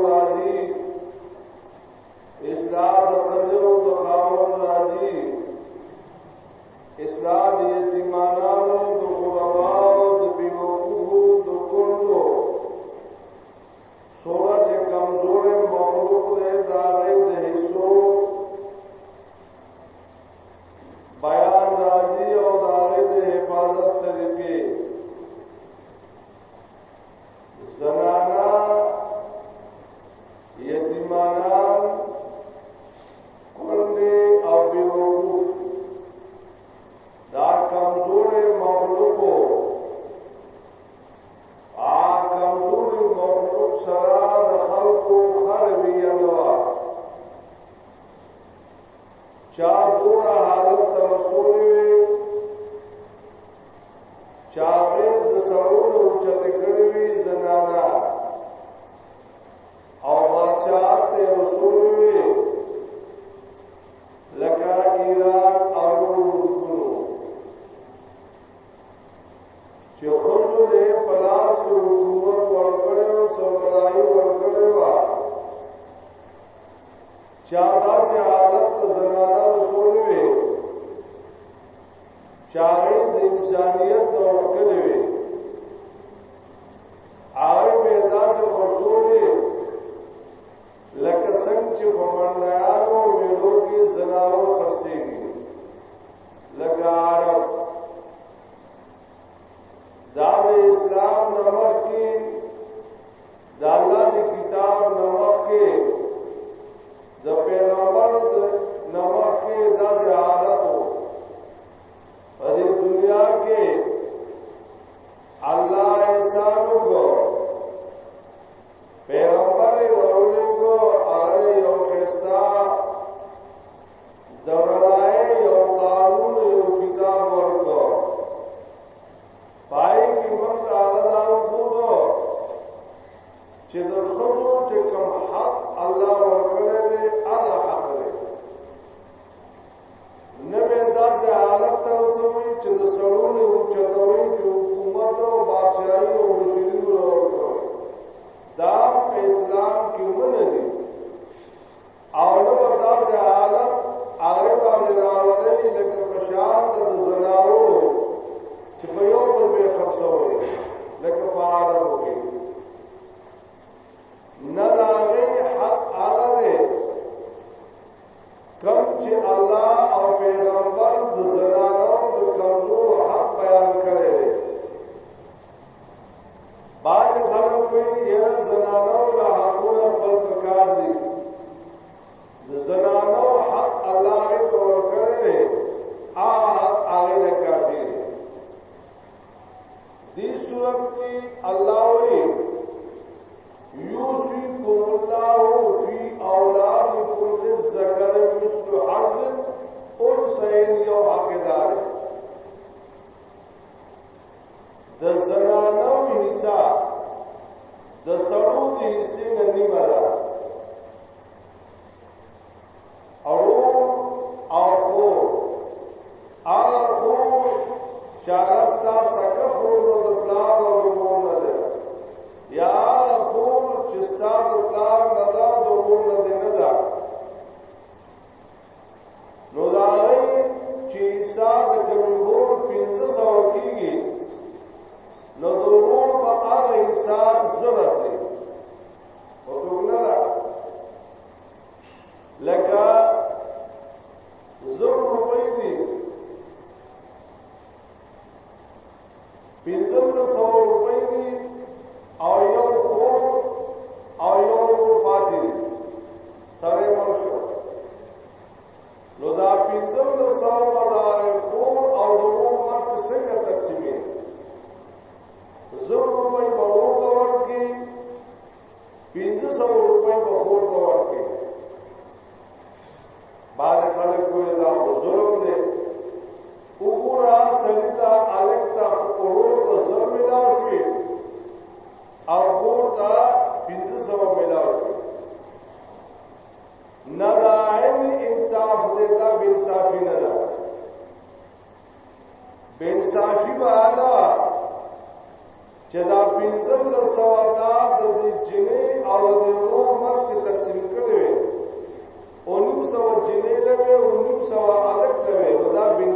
راضی اصلاح دفرض و دفاع راضی اصلاح یتیمانہ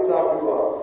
دا بن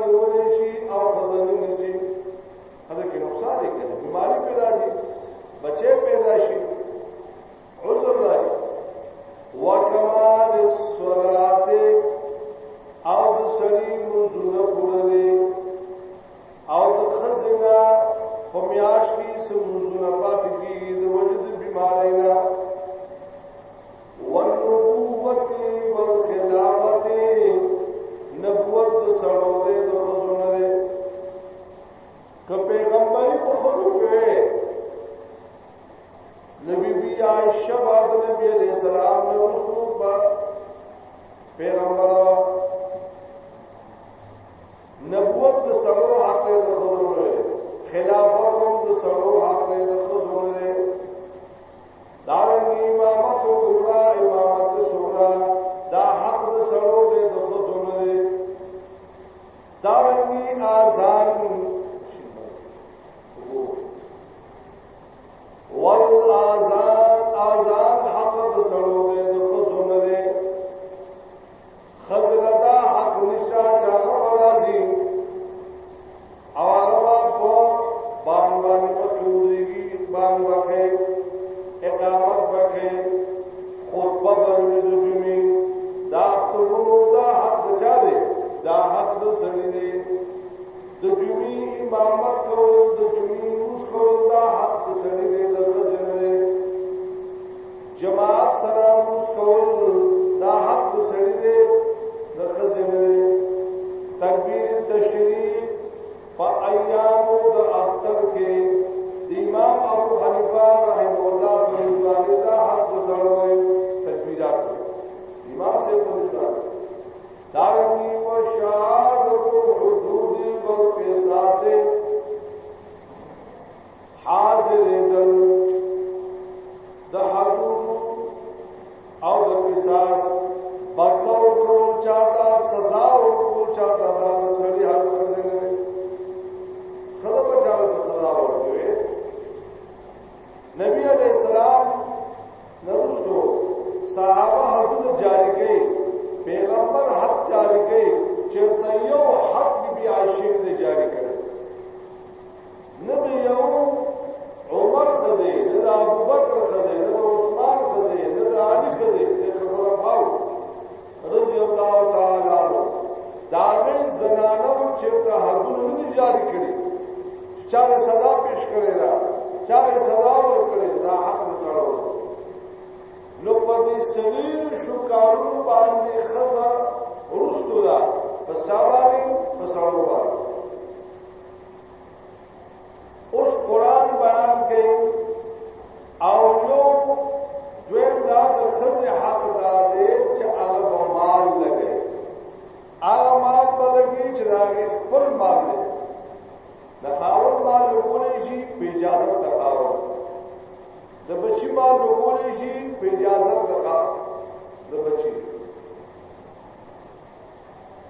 رمضان نیولې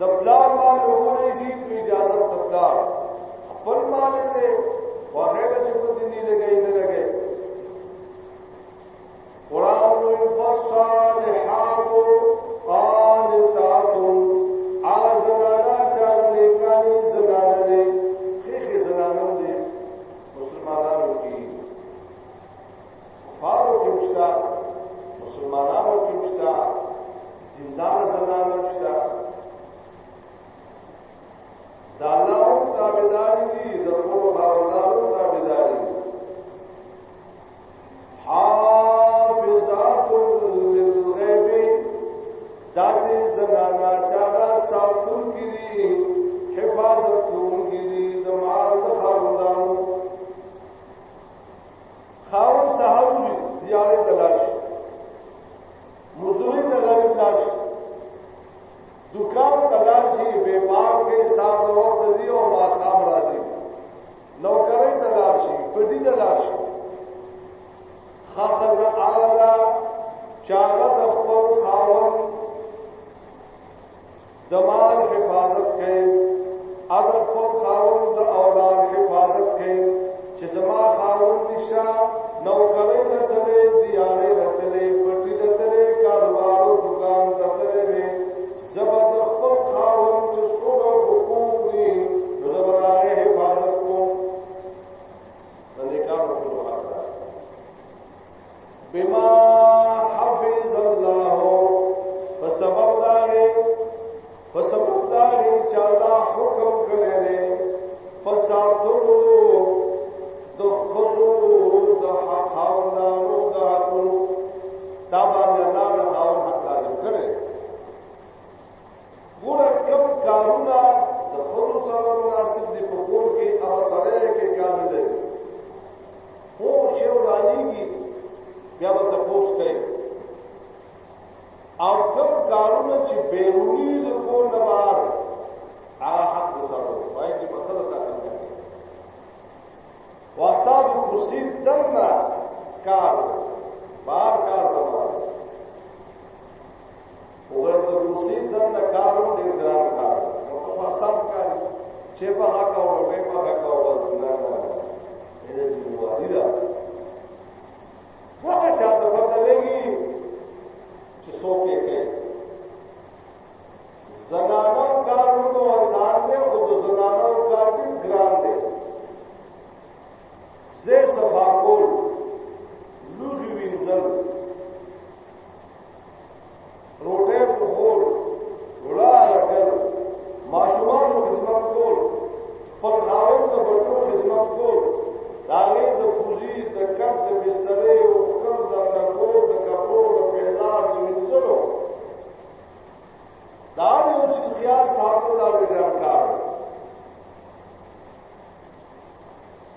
دپلار مال لوگوں نے جی اسی کی اجازت دپلار خپل مال دے، واقعہ چپتی نہیں لگے۔ بما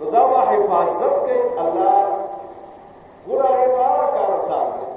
نو دا با حفاظت کے اللہ گناہ کا کارسان دے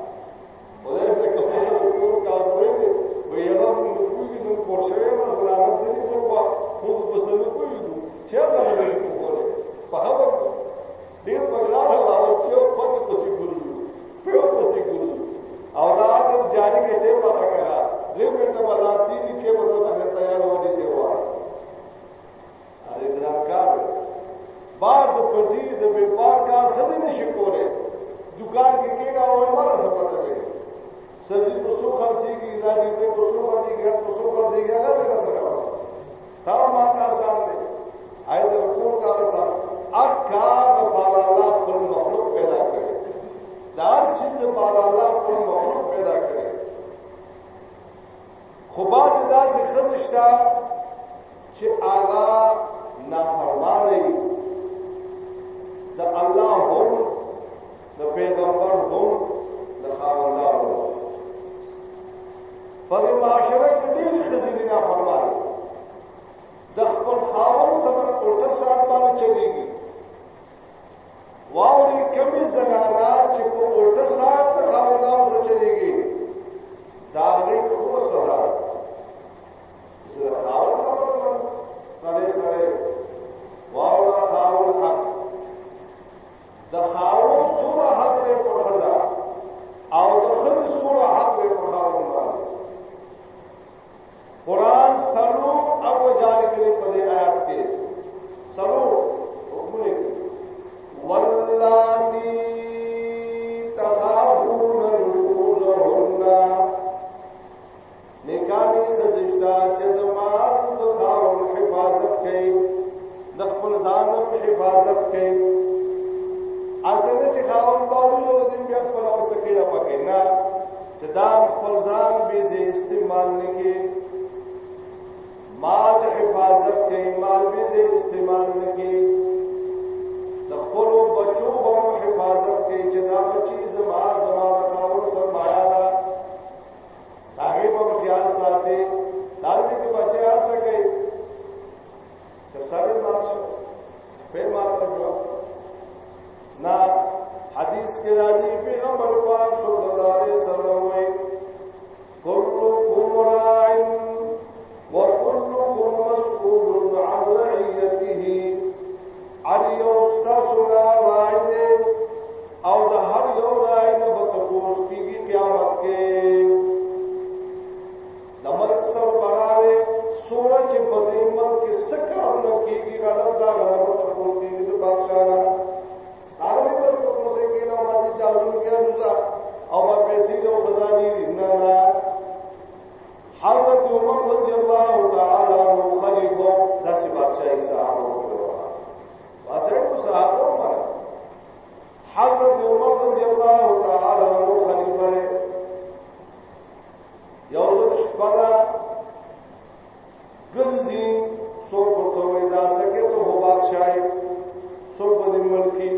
ژوند کې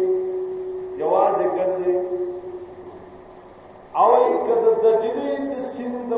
یوازې ګرځي او کده د جری سیند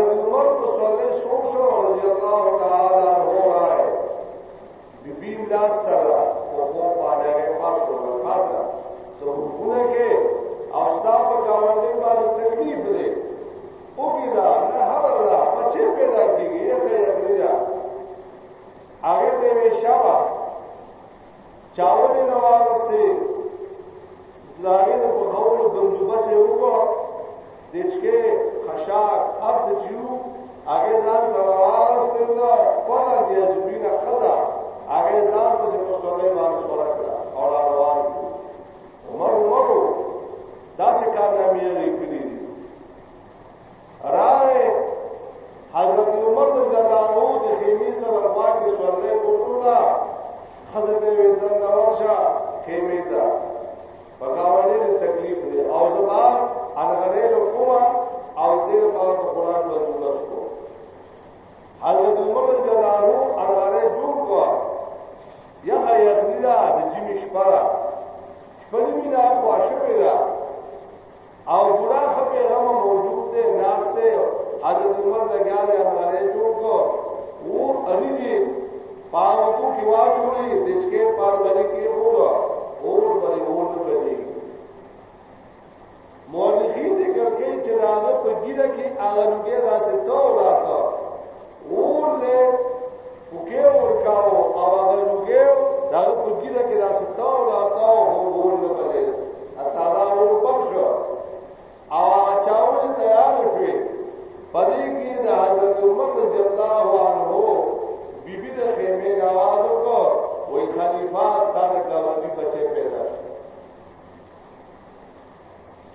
حضرت عمر په سولې سوچ شو، رضی الله تعالی عنہ راي بيبي لاس تعالی او خو باندې پاسو پاسه ته وګونه کې او ستاسو په گاونډي باندې تکلیف دی او کیدا؟ نه هغه دا بچي پیدا کیږي یخه یخنی دا هغه دې وی شابه چاولې نو واغسته چې دا هغه په خولو بندوبس یې وکړ دچکه خشاک ارس چیو هغه ځان سره واغستل دا ټول د یزبرینا خزا. هغه ځان په مستوله باندې سره کړ او را روان شو عمر عمر دا څه کارنامې لري کړې راغې حضرت عمر رضی الله عنه د خیمه سره باندې سره وکړه خزنه وې در نورشه خیمه ته پکاوړې تکلیف دی او زبان انغړې له کومه او دې په قرآن باندې لاسکو حضرت عمر رضی الله عنه جوړ کو یا یخنی دا د جمی شپه شپه مینا خواشه ده او بوډا خو پیغام موجود دی ناس دی حضرت عمر لګیا دی هغه جوړ کو وو اړیږي پاو کو کی واچولې دشکې پار غړي کې وو اور بری اور نه مورخین ذکر کوي چې دا هغه په ګیره کې هغه لګي داسې تو راته اور له وکي اور او هغه لګي دا په ګیره کې داسې تو راته او اور نه بلی اته دا اور پر شو او چاول تیار شوې پدې کې د حضرت عمر رضی الله عنه بیبي د خیمه راوړ کو وای خلیفہ ستاسو گاونډي بچي پیدا شو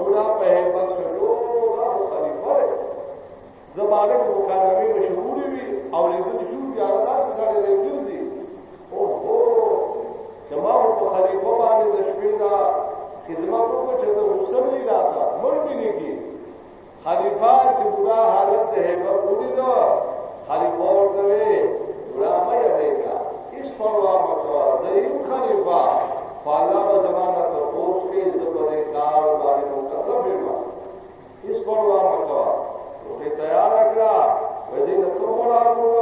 ګوډا په بخش شو دا خلیفہ زمانه کې وکړاوی مشهور وي او لیدل شو چې هغه داسې سړی دی ګرځي او هو جماعه په خلیفہ باندې د شپې دا، خدمت کو چې د موسم لیلا دا مړ نه کی۔ خلیفہ چې ګوډا حالت ده په کوډی دا۔ خلیفہ ورته وي ګوډا مې یادېګا اس په واه په ځای خلیفہ فالله زمانه اس تیار کړه وې دې نو ته ولا کوه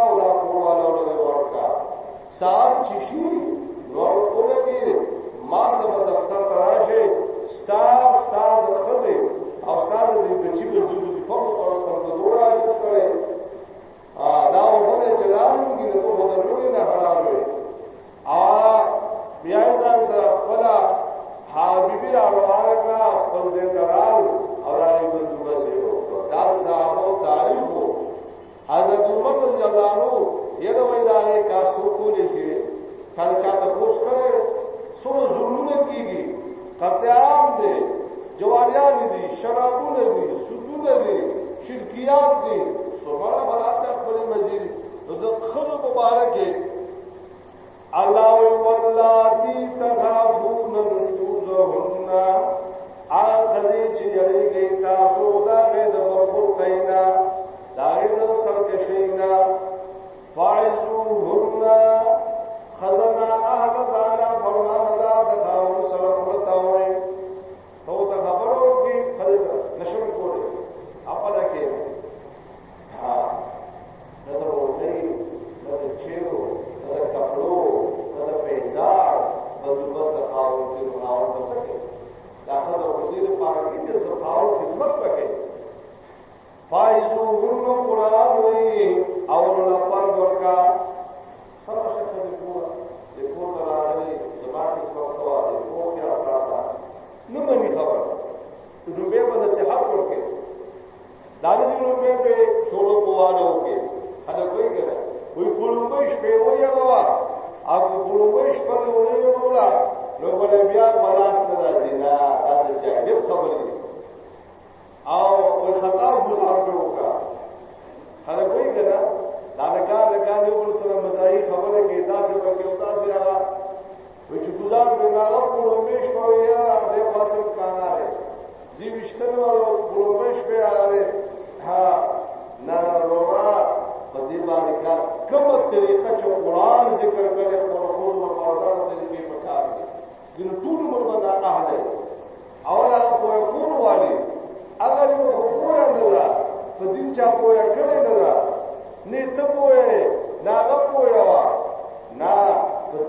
سات نور دفتر تراشه ستا د خزه او ستا د بچی په زو د فوق او په دورا چې سره ا دا وګړي چلان کې نو په دروي نه حرام وي ا بیا ځان سره خپل حبيبي روان کړه خپل زیدرال او دای بندوبس یې وکړ دا د صحابه تاریخ حضرت عمر رضی الله عنه یو وای دا کا سو کولې شي کله چاته پوښ کړي سره ظلمونه کیږي قتل عام دي جواریان دي شرابونه دي سودونه دي شرکیات دي سبحان الله خپل مزید د خلو مبارکه الله واللاتی تخافون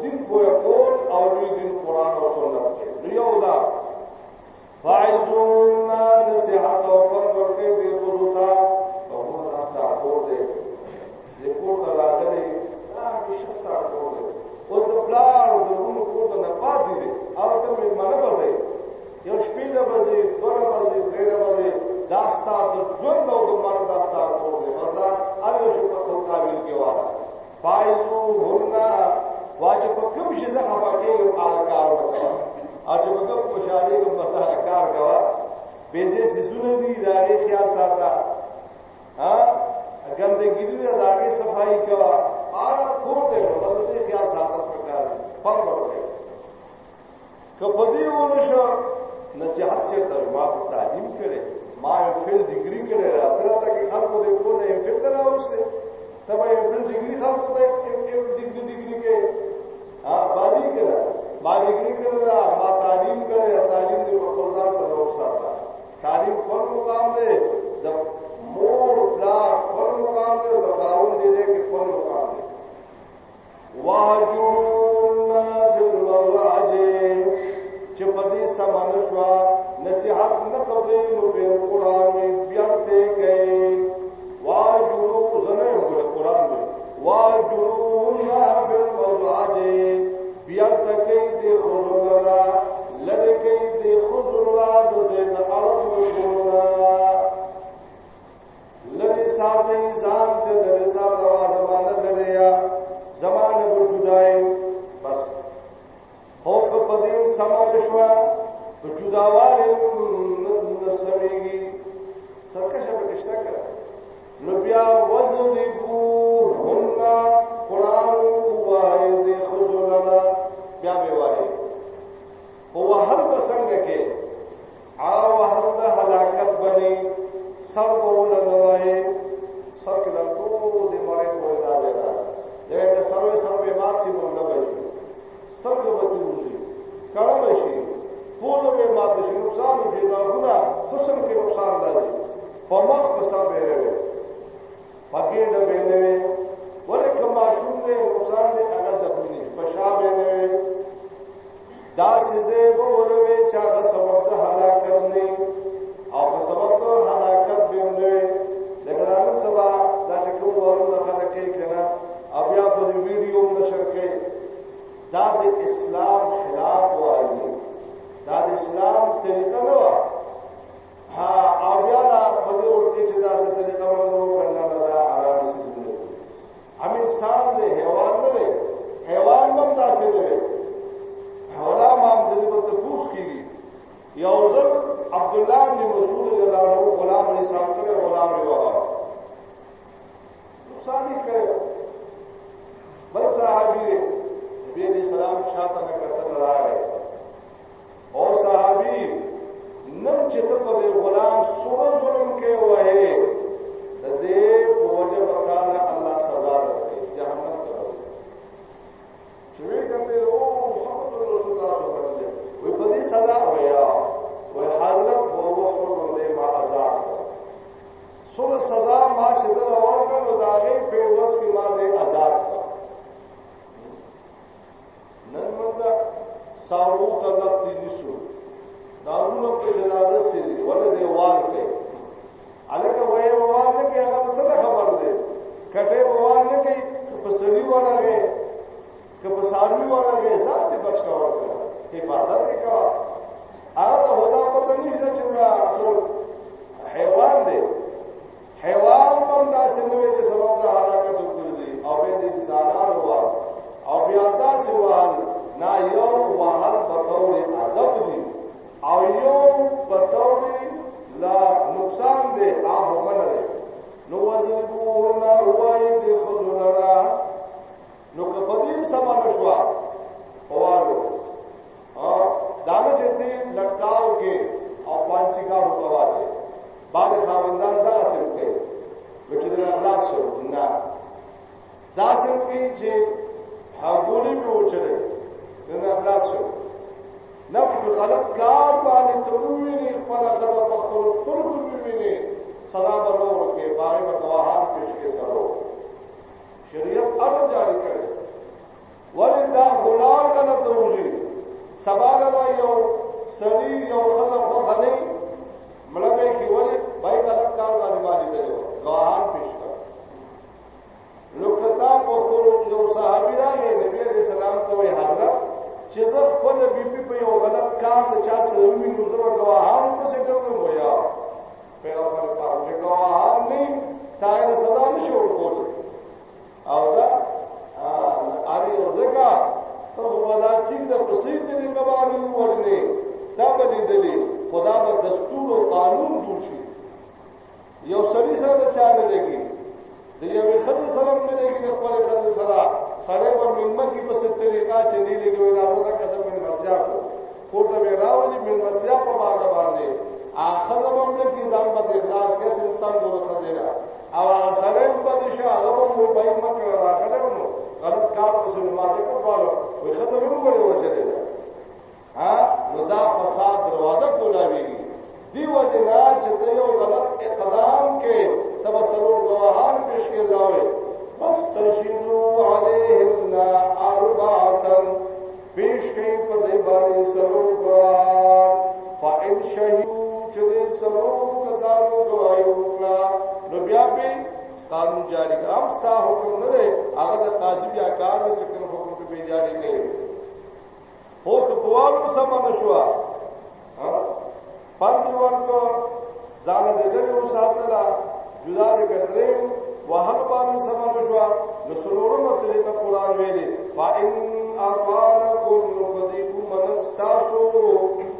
دن کو یقول او لوی دین قران او سنت کې دیو دا فایزون نصیحت او پر ورکې دی بولتا او موږ راستا کور دی دې کور ته راغلي دا مشستا کور دی او د پلار د روم کور ته نه پاتې دی او ته مې مله یو شپیل له بځي دوه بځي درې داستا د ژوند او د مرګ داستا کور دی دا هغه شو په قابل کې واره فایزو واچ په کوم شي زه خفا کېږم کار وکړه او په کوم خوشاله کوم بس کار کوه؟ به زه سيزونه دي خیال ساته. ها؟ ګندګي دي دا غي صفائی کوه. آر کور ته بس دې خیال ساتل پکار پر وروي کپدی ونشو نصیحت چرته ما تعلیم کړي ما فل ډیګری کړي اتره تا کې خلکو دې کوله فل نه راوښته تبه فل ډیګری خلکو ته ډیګری ډیګری کې آپ باری کرا مالگری کرے ما تعلیم کرے تعلیم کے مقبضات سر ہو ساتا تعلیم پر مقام دے، جب مور پلاس پر مقام دے، تو قانون دے دے کہ پر مقام دے۔ واجون فی المراجع چپدی سمانشوا، نصیحت نہ قبلی نو بے قرآن میں بیارتے گئے۔ واجرو زنے قرآن میں۔ واجرو یاد کئی دے خونو لرا لڑے کئی دے خزر را، دو زید عرف و لڑے ساتھ انسان دے لڑے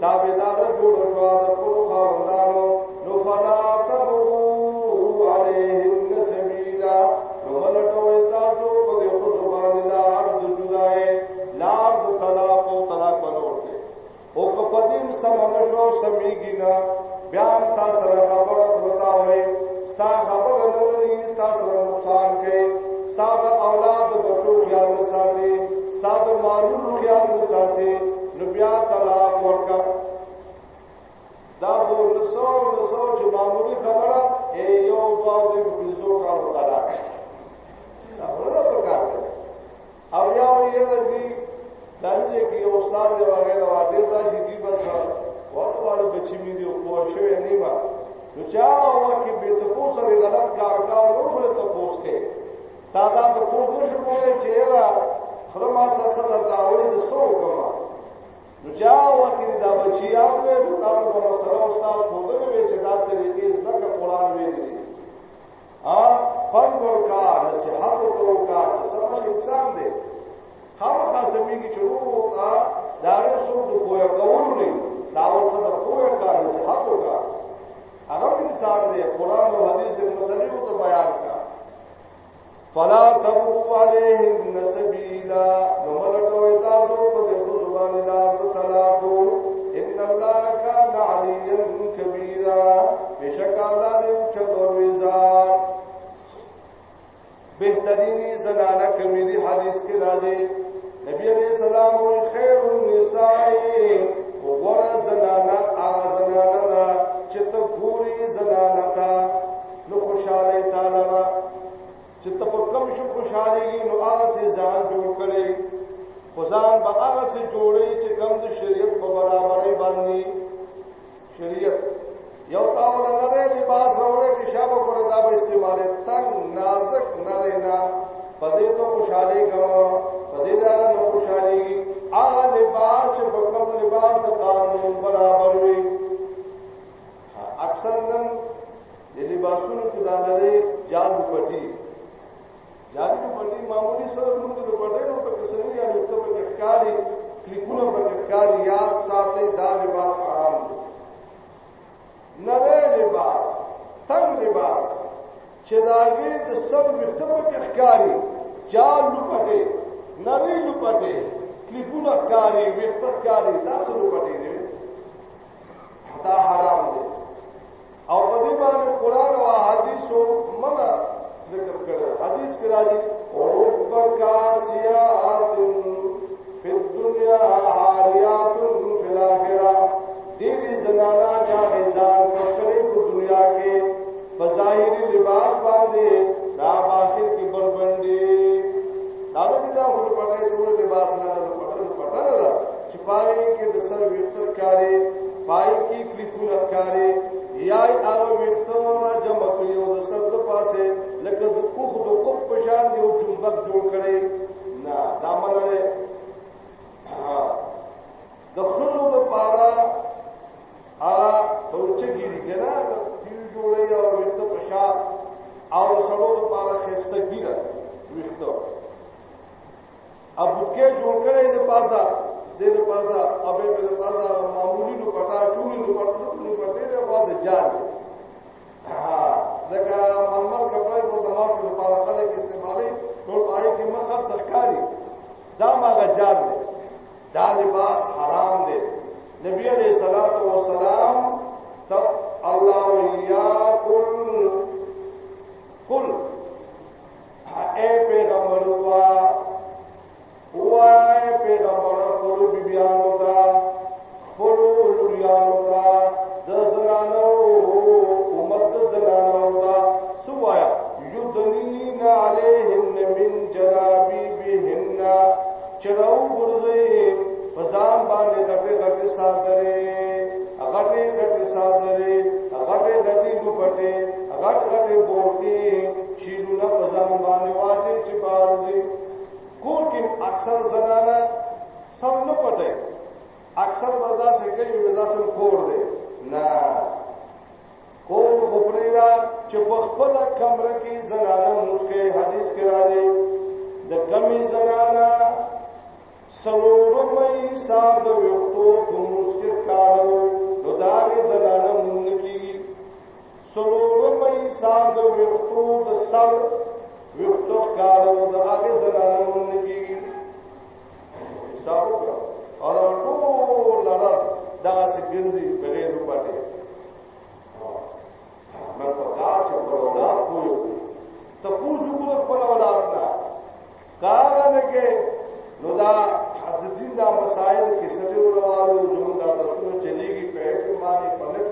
تابدار جوڑ شوا خاوندانو تبغو علیہن سبیلا پدی لارد جدائے لارد طلاق و طلاق دے۔ او کپدیم سمنشو استاد دی واغې دا واټې دا شي بس وړو وړو بچی می دی او شوې نیما نو چا وکه به ته پوس لري غلط کار کا نو خپل ته پوس تا دا ته پوس نشو کولای چې را خرما سره خدا دا وې سو کوم نو چا وکه دا بچی اوبه تا ته په مسره استاد خودنه وې چې دا طریقې زکه قران وې دی ا پنګ کا چې سم انسان دی خامخا سمي داغه څوک د پوهه کولو نه داول خزه پوهه کا نصحت وکا هغه انسان دے قران او حدیث د مسلې او بیان کا فلا تبغوا عليهم نسبيلا وملکوي تاسو په دې خو زبان ان الله كان عليا كبيرا بشک الله دې چتور ویزار بهترینی زنانه کمیری حدیث کې راځي نبی سے جوڑے چې کم د شریعت په برابرۍ باندې شریعت یو تاول نه دی لباس راوړې چې شابه کړه دا به استعمال تنگ، نازک نه رینا په دې ته خوشاله ښکاری جال لپټه نری لپټه کلیپونه ښکاری وخته ښکاری دا څه لپټه دی دا حرام دی. او په دې باندې قران او حدیثو منع ذکر کړل حدیث کې راځي، رب کاسیات فی الدنیا عاریات فی الاخره دې زنانا چا ځان کړې په دنیا کې بظاهری لباس باندې دا باخر کی بل بندی دا دې دا هو په پټه ټول لباس نه نه پټه پټه نه چې پای کې د سر وخت کاری پای کې کلیپونه کاری۔ یای هغه وخت جمع کړی او د سر د پاسه لکه د کوخ د قب په شان یو جنبک جوړ کړي نه دا منره د خزو د پارا هغه ورچه ګیری کنه جوړي او وخت په شا او سړو د پاره خسته ګیره وخت ابو کې جوړ کړي د پاسا د دې پاسا ابه په د پاسا معمولی نو پټا چوری نو پټو نو پټې د پاسا جان ها دغه ململ کپڑے کو د مافو د پاره خلک استعمالي ټول پای کې مخه سرکاري دا ماګه جان دی دا لباس حرام دی نبی علیہ الصلوۃ والسلام تب اللہ ویا کل کل اے پیغمبر ہوا ہوا اے پیغمبر کلو بیبیانو تا کلو لوریانو تا د زنانو امت د زنانو تا سوایا یدنین علیہن من جلابی بهن چراو ګرځي فزان باندې غټه غټه ساتره غټي غټي صادرې غټي غټي دوپټي غټ غټي بورتي شیلونه پزان باندې واچي چې بارځي کور کې اکثر زنانه سر نه پټي اکثر ودا سه کوي ودا سم کور دی نه کور خپري را چې په خپل کمره کې زنانه مسکه حدیث کې راځي د کمی زنانه سلورمې ساده وختو په مسکه کارو نو داغه زنانه مونږ کیږي سلورم ایسان د وختو د سر وختو کارو د هغه زنانه مونږ کیږي حساب وکړه او ټول لاره دا څنګه بغیر پټه من په کار چې په اولاد کوو ته پوزو کو خپل اولاد نه کار نه کې نو دا د دین دا مسائل کې سټي ورواله زمونږ دا درسونه چلیږي په اف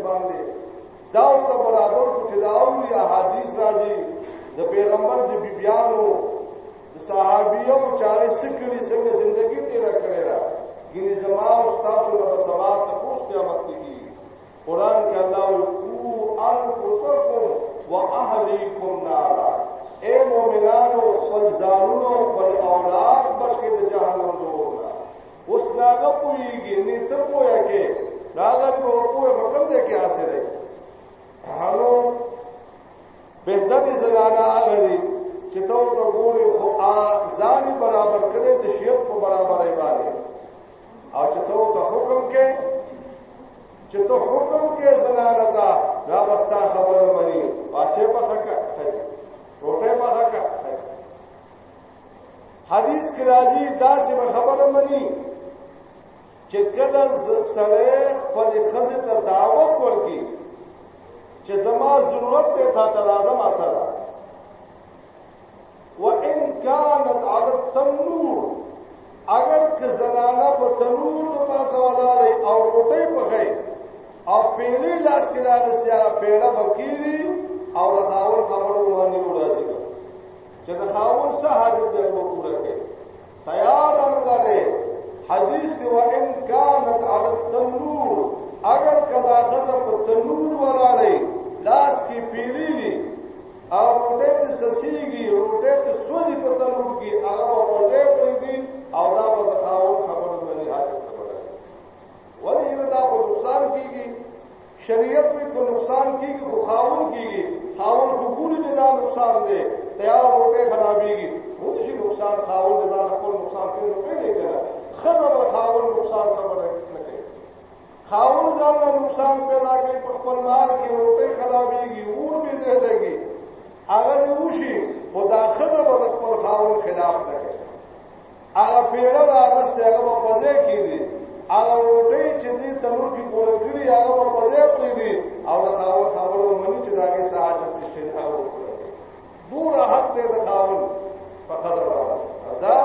باندې په نت باندې دا او برابر کو چې دا او یا حدیث راځي د پیغمبر د بیبيانو د صحابيو چاره سکړي څنګه ژوندۍ تیر کړی را۔ ګینه زما او تاسو له سبا ته پوښ قیامت کې قرآن کې الله او انفسکم واهلیکم نارا۔ اے مومنانو خپل ځانونو خپل اولاد بچی د جهنم دورنا اوس لاګه پويږي نه ته پوهه کې راغلی به پوهه به کم ځای کې حاصله حالو بهتر زنانه هغه چې ته د ګوري خو ځان برابر کړي د شیعت په برابرۍ باندې او چې ته ته حکم کې چې ته حکم کې زنانه دا را بستا خبره مني پاچه په حق خجي روټه په حق خجي حدیث کې راځي دا سه خبره مني چې کله ز سره خپل خزه ته دعوت ورکي چې زما ضرورت ته تا تلازم اثر. وان كانت على التنور اگر که زنانه په تنور د پاسه ولاله او روټي پخې او پیلې لاس کې راغسي هغه پیړه بکیری او د خاور خبرو باندې وراځي چې د خاور سره حاجت دی په پوره کې تیار انګاره حدیث کې وان كانت على التنور اگر کدا غزه په تنور ولاله لاس کې پیلې دي او روټه د سسیږي روټه د سوځي په تنور کې هغه په ځای پرې او دا به د خاون خبره باندې حاجت ته وړي ولی دا خو نقصان کیږي شریعت په کو نقصان کیږي خو خاون کیږي خاون خو ګوري چې دا نقصان دی تیار روټه خرابېږي مو چې نقصان خاون د ځان خپل نقصان کوي نو کوي نه خزر خاون نقصان خبره خاون ځان نقصان پیدا کوي په خپل مال کې روټه خرابېږي اور به زهدګي هغه دی وشي خدا خزه به خپل خاون خلاف نه کوي هغه پیړه راغسته هغه په ځای کې دي هغه روټي چې دې تنور کې کوله کړی هغه په ځای پرې دي او د خاون خبرو مني چې داګه سہاجت نشي هغه کوله دوره حق دې د خاون په خزه باندې دا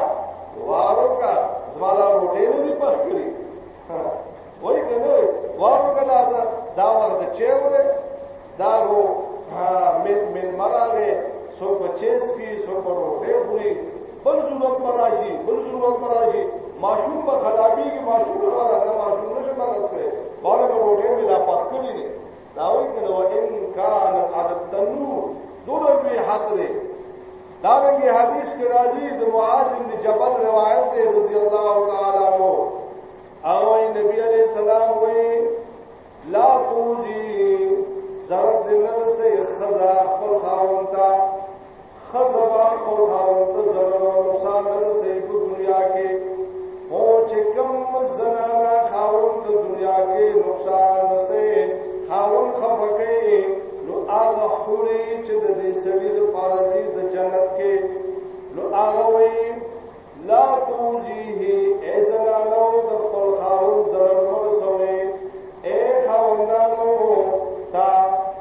وارو کا زمالا روټي نه دي پخ کړی وای کنه وارو کا دا وخت چې وره دا هو من من مراغه سو پچیس کی سو پر روٹے بل ضرورت مراشي بل ضرورت مراشي معشوم په خرابي کې معشوم نه ولا نه معشوم نشه مغسته باندې په روټه کې لا پخکړي دي دا وایي کنه و ان کان علی التنور دغه به حق دی دا رنګه حدیث کې راځي د معاذ بن جبل روایت دی رضی الله تعالی عنہ او نبی علیہ السلام وایي لا توجی زرد دنر سے خزا خپل خاون تا خزا خپل خاون تا نقصان در سے په دنیا کې او چې کم زنانا خاون ته دنیا کې نقصان نسې خاون خفقې نو هغه خوري چې د دې سړي د پاره دی د جنت کې نو هغه وی لا توجیه ای زنانو د خاون زرد ورسوي اے خاوندانو تا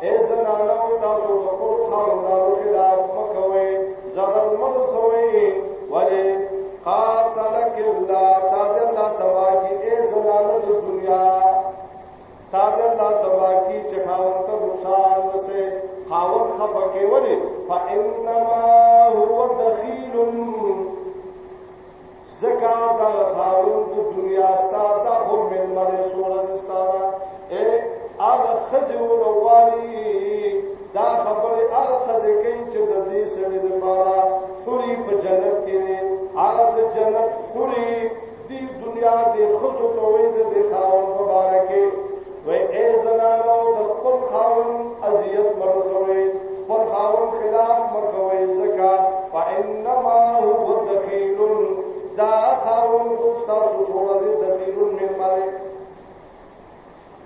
اے زنانو تاسو د خپل خاوندانو خلاف مکوئ zarar مرسوي ولی قاتلک الله تاج الله تباکی اے زنانه د دنیا تاج الله تباکی چې خاوند ته نقصان وسه خاوند خفقه ولی فانما هو دخیل زکات د خاوند د دنیا ستا د خو من مری سونه ستاره اے هغه خزه ولوالي دا خبره هغه خزه کوي چې د دې سړي د پاره خوري په جنت کې هغه د جنت خوري دی دنیا د خزو ته وې د خاون په باره کې اے زنانو د خپل خاون اذیت مرزوي خپل خاون خلاف مکوي زکا. فانما هو دخیل دا خاون خو تاسو سره دخیل من مالک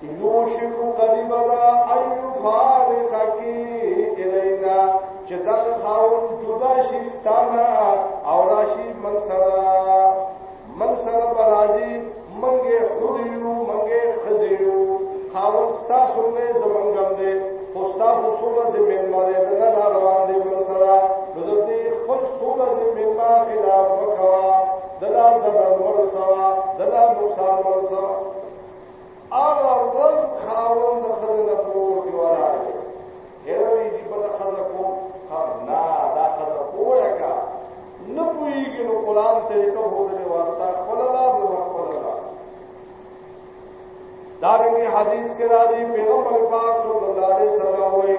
یوشکو قریب دا ایو فارقا کی الینا چې دا خاون جدا شستانا او راشي من سره. من سره برازي منګه خوريو منګه خزيو خاون ستا سنne زمنګم دې خوستا خصوصه زمين مالې د نه روان دي من سره. نو دې خپل صوره زمين ما خلاف مکوا دلا زبر ورسوا دلا نقصان ورسوا هغه رز خاوند د خزنه پور کې وراله هغه یې په خزه کو نه دا خزه پویا کا نه پویږي نو قران طریقه هودلې واسطه خپل لازم خپل لازم دارنګه حدیث کې راځي پیغمبر پاک صلی الله علیه وسلم وایي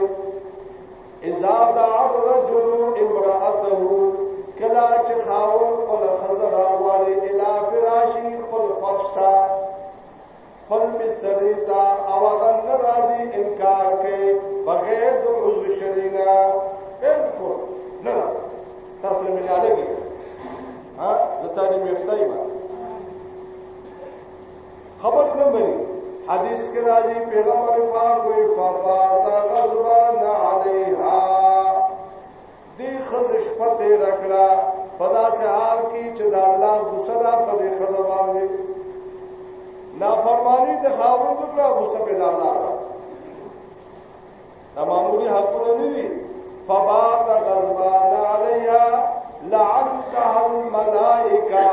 اذا دعا الرجل امراته کلا چې خاون خپل خزه راوړي الی فراشی خپل فرش ته خپل مستری تا او هغه ناراضي انکار کوي بغیر د عضو شرینا. بالکل ناراض تاسو مې یادګي ها زه زتانی مفتای ما خبر نه بني حدیث کې راځي پیغمبر پاک وي فباتا غضبان علیها دی خزش پته رکلا پدا سے حال کی چې د الله غصه په دې خزبان دی نافرمانی د خاوند پر غصه پیدا نه دا معمولی حقونه نه فبات غضبان علیها لعنتها الملائکه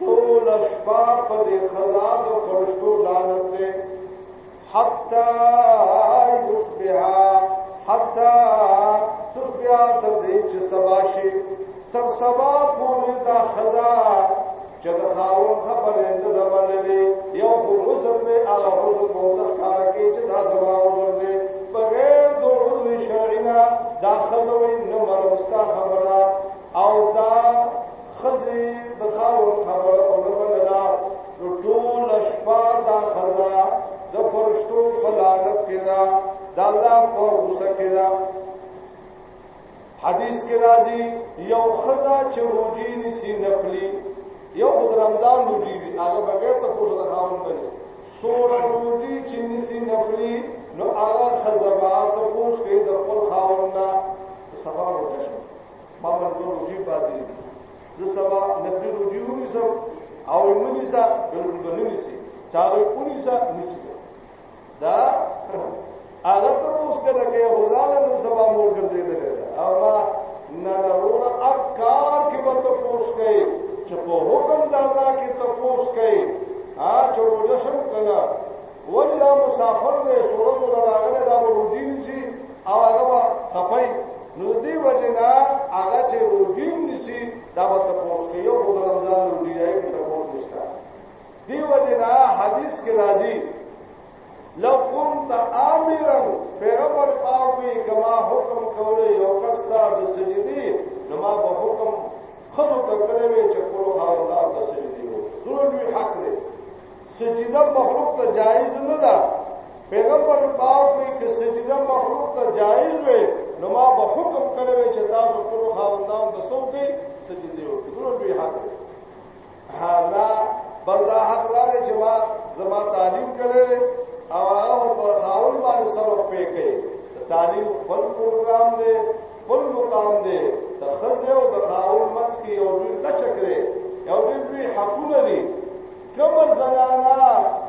طول شپا په دې خزا د فرشتو لعنت ده حتا یصبح حتا تصبح تر دې چې سبا شي. تر سبا پورې دا خزا چې د خاون خبره نه ده منلې یو خو عذر دی هغه عذر په وخت کار کې چې دا زما عذر دی بغیر د عذر شرعي نه دا خزوی نه مرستا خبره. او دا خزی د خاون خبره او نه دا. ټول شپه دا خزا د فرشتو په لعنت کې دا د الله په غصه کې دا حدیث کې راځي یو خزا چې روجي نسی نفلی یو خود رمضان روجي دی. هغه بغیر ته پوښتنه د خاون دی. سوره روجي چې نسی نفلی نو هغه خزبات پوښ کې د خپل خاون نه سبا روجه شو ما باندې روجي باندې زه سبا نفلی روجي ونیسم او منیسا بالکل بنیسی چاغه اونیسا نسی دا هغه ته اوس کړه کې غزاله نن سبا مور ګرځیدل او ما نه نه ورو کې به ته پوس کوي چې په حکم د الله کې ته پوس کوي ها چې روزه شم کنه ولې دا مسافر دی سورته راغله دا به روزي نشي او هغه به خپای نو دې وجنا هغه چې روزي نشي دا به ته پوس کوي او خود رمضان روزي یې کې ته پوس نشته دی وجنا حدیث کې راځي لو كنت امرا پیغمبر پاوی کما حکم کوله یو کستا د سجدي نو ما به حکم خلو ته کړی وي چې کولو خاوندان د سجدي وو دغه لوی حق دی. سجده مخلوق ته جایز نه ده. پیغمبر پاوی کې سجده مخلوق ته جایز وي نو ما به حکم کړی وي چې تاسو کولو خاوندان د سوګي سجدي وو دغه لوی حق دی. ها نه بلدا حق لري چې ما زما تعلیم کړي او هغه په خاون باندې صرف پې کوي؟ تعلیم خپل پروګرام دی خپل مقام دی. د خزه او د خاون مسکی او دوی لچک دی. یو دوی حقونه دي. کوم زنانا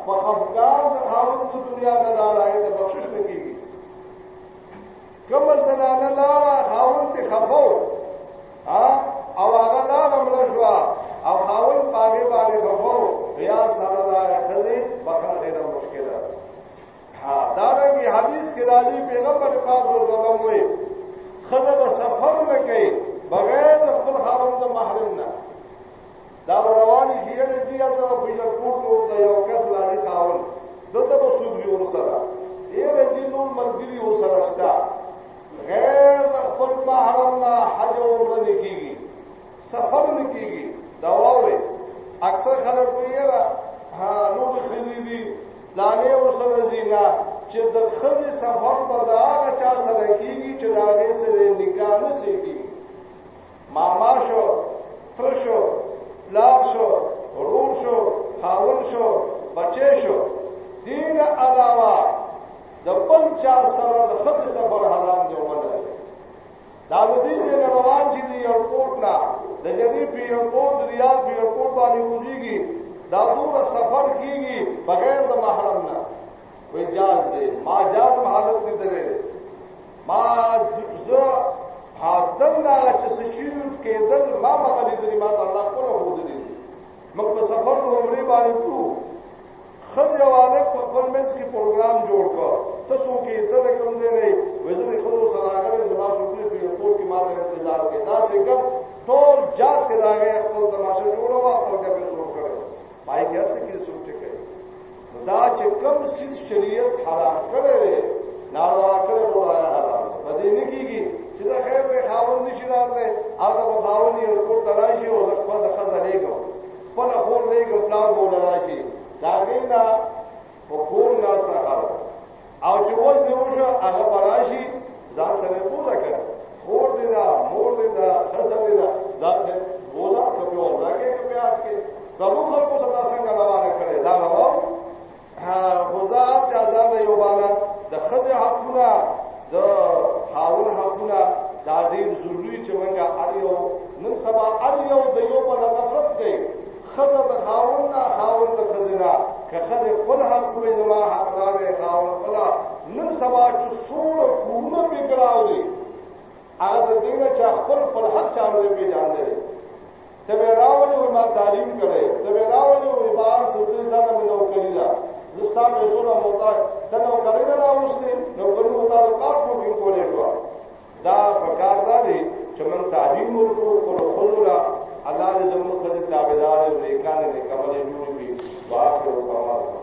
په خفقان د خاون د دنیا نه لاړه د بخشش نکېږي کوم زنانا لاړه خاون ته خفو او هغه لاړه مړ شو او خاون پاګې باندې خفو بیا سره دا خزه بخنه دارنګي حدیث کې راځي پیغمبر پاک صلی الله علیه وسلم خزه به سفر نه کوي بغیر خپل خاوند د محرم نه دا رواني شي چې دې جی ته په یو کوټو د یو کس لاري خاوند دلته به سود جوړ سره یې رجل جی نور ملګری و سره شتا غیر د خپل محرم نه حج او عمره نه کیږي سفر نه کیږي دا وره اکثر خلک وایي ها ہاں، نو نور خریدي دانه او زینا چې د خزي سفر په داغه چا سره کیږي چې داغه سره نکاح نه سيږي ماما شو تر شو لار شو ورور شو، خاون شو بچي شو۔ دین علاوه د بل چا سره د خزي سفر حرام دی ونه دا د دې نه روان چې دی ایرپورټ نه د جدي پیرپورټ ریاض پیرپورټ باندې وځيږي دا دور سفر کیږي بغیر د محرم نه وای جاز دی ما جاز حالت دي درې ما زه حاتم نه چې سشیوت کېدل ما مغلی درې ما ته الله کوله هو درې موږ په سفر د عمرې باندې کو خځه والک په خپل منځ کې پروګرام جوړ کړ تاسو کې ته کوم ځای نه وځي د خلکو سره راغلي د ما شوکې په یو کې ما ته انتظار کې دا څنګه ټول جاز کې دا داغه خپل تماشه جوړو او خپل کې به شروع پای کې څه کې سوچ کوي دا چې کوم سیس شریعت حرام کړی دی ناروا کړی وړای حرام۔ پدې نه کیږي چې دا خیر به خاون نشي راغلی هغه به خاون یې ورکوټ تلاشي او خپل د خزه لګو خپل خور لګو پلان بول راشي دا غینا په حکومت ناس نه خاله او چې وځ دی وشه هغه براشي ځان سره پوره کړ خور دی دا، مور دی دا خزه دی دا ځان سره بولا کبه ورکه کبه اج کې دغه خلکو صدا څنګه روانه کړي دا نو غزار ځان یو باندې د خځه حقونه د خاون حقونه دا ډیر ضروری چې موږ اړیو نن سبا اړیو د یو په نفرت کوي خځه د خاون نه خاون د خزینه که خځه خپل حق په زما حقدار خاون خلا نن سبا چې څوره کورونه بګړاو دي هغه د دینه چې خپل پر حق جان دي ته راولې ما تعلیم کړې ته راولې او بار سوزې ځان مې نو کړی دا زستا په سوره موتا ته نو کړی نه راوستې نو کړو موتا د کار په کولې شو دا پکار دا دی چې من تعلیم ورکو کړو خلرا الله دې زموږ خزې تابعدار او نیکانه نیکمل جوړ کړي واخر او